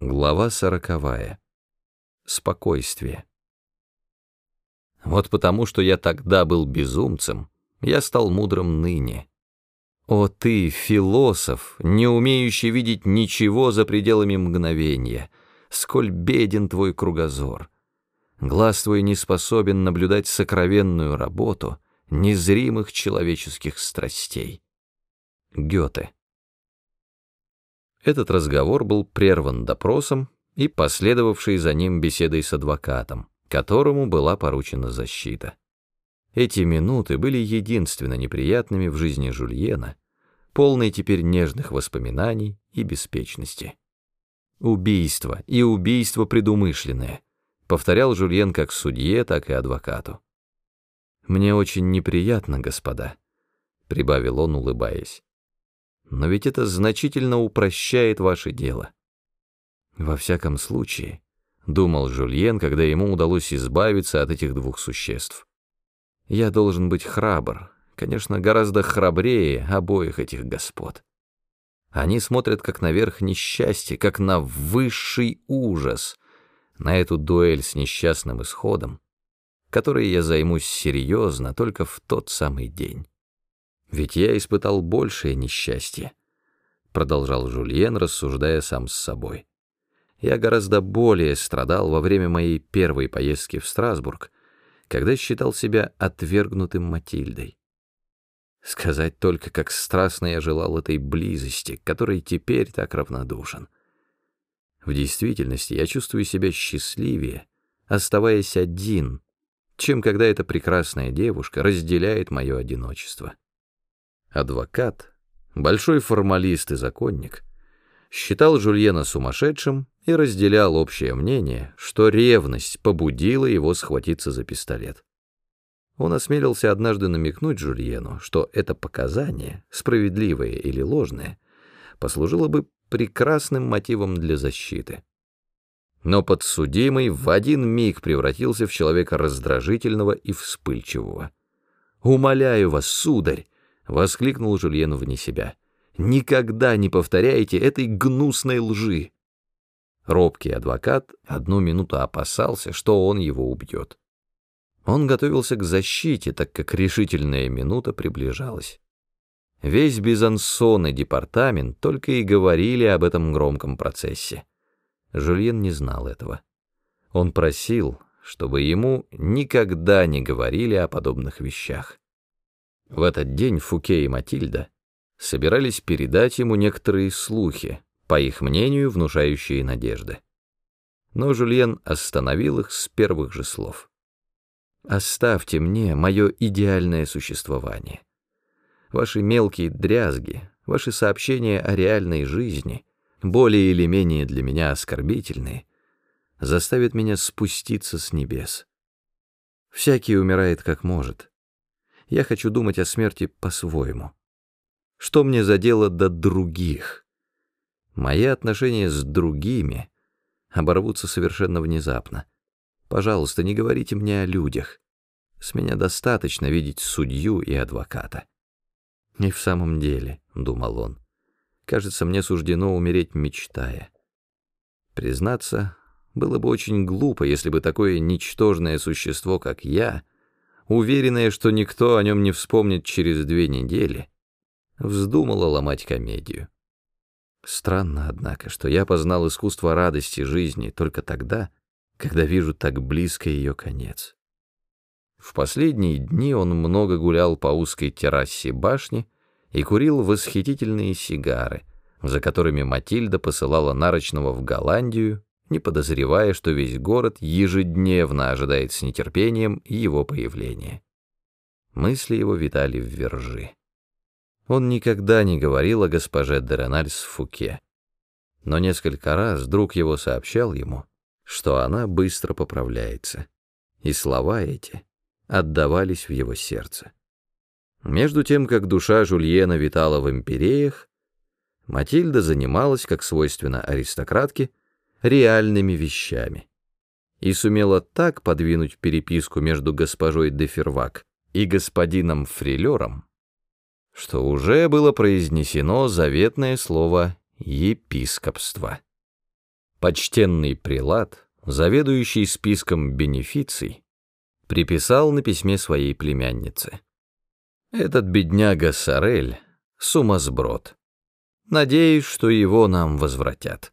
Глава сороковая. Спокойствие. Вот потому, что я тогда был безумцем, я стал мудрым ныне. О ты, философ, не умеющий видеть ничего за пределами мгновения, сколь беден твой кругозор. Глаз твой не способен наблюдать сокровенную работу незримых человеческих страстей. Гёте. Этот разговор был прерван допросом и последовавшей за ним беседой с адвокатом, которому была поручена защита. Эти минуты были единственно неприятными в жизни Жульена, полной теперь нежных воспоминаний и беспечности. «Убийство и убийство предумышленное», — повторял Жульен как судье, так и адвокату. «Мне очень неприятно, господа», — прибавил он, улыбаясь но ведь это значительно упрощает ваше дело. Во всяком случае, думал Жульен, когда ему удалось избавиться от этих двух существ. Я должен быть храбр, конечно, гораздо храбрее обоих этих господ. Они смотрят как на верх несчастья, как на высший ужас, на эту дуэль с несчастным исходом, которой я займусь серьезно только в тот самый день. Ведь я испытал большее несчастье, продолжал Жульен, рассуждая сам с собой. Я гораздо более страдал во время моей первой поездки в Страсбург, когда считал себя отвергнутым Матильдой. Сказать только, как страстно я желал этой близости, которой теперь так равнодушен. В действительности я чувствую себя счастливее, оставаясь один, чем когда эта прекрасная девушка разделяет мое одиночество. Адвокат, большой формалист и законник, считал Жульена сумасшедшим и разделял общее мнение, что ревность побудила его схватиться за пистолет. Он осмелился однажды намекнуть Жульену, что это показание, справедливое или ложное, послужило бы прекрасным мотивом для защиты. Но подсудимый в один миг превратился в человека раздражительного и вспыльчивого. «Умоляю вас, сударь!» — воскликнул Жульен вне себя. «Никогда не повторяйте этой гнусной лжи!» Робкий адвокат одну минуту опасался, что он его убьет. Он готовился к защите, так как решительная минута приближалась. Весь Бизансон и департамент только и говорили об этом громком процессе. Жульен не знал этого. Он просил, чтобы ему никогда не говорили о подобных вещах. В этот день Фуке и Матильда собирались передать ему некоторые слухи, по их мнению, внушающие надежды. Но Жульен остановил их с первых же слов. «Оставьте мне мое идеальное существование. Ваши мелкие дрязги, ваши сообщения о реальной жизни, более или менее для меня оскорбительные, заставят меня спуститься с небес. Всякий умирает как может» я хочу думать о смерти по-своему. Что мне за дело до других? Мои отношения с другими оборвутся совершенно внезапно. Пожалуйста, не говорите мне о людях. С меня достаточно видеть судью и адвоката. И в самом деле, — думал он, — кажется, мне суждено умереть, мечтая. Признаться, было бы очень глупо, если бы такое ничтожное существо, как я — уверенная, что никто о нем не вспомнит через две недели, вздумала ломать комедию. Странно, однако, что я познал искусство радости жизни только тогда, когда вижу так близко ее конец. В последние дни он много гулял по узкой террасе башни и курил восхитительные сигары, за которыми Матильда посылала нарочного в Голландию не подозревая, что весь город ежедневно ожидает с нетерпением его появления. Мысли его витали в вержи. Он никогда не говорил о госпоже Дерональс Фуке, но несколько раз друг его сообщал ему, что она быстро поправляется, и слова эти отдавались в его сердце. Между тем, как душа Жульена витала в империях, Матильда занималась, как свойственно аристократке, реальными вещами. И сумела так подвинуть переписку между госпожой де Фервак и господином Фрилером, что уже было произнесено заветное слово «епископство». Почтенный прилад, заведующий списком бенефиций, приписал на письме своей племяннице. «Этот бедняга Сорель — сумасброд. Надеюсь, что его нам возвратят».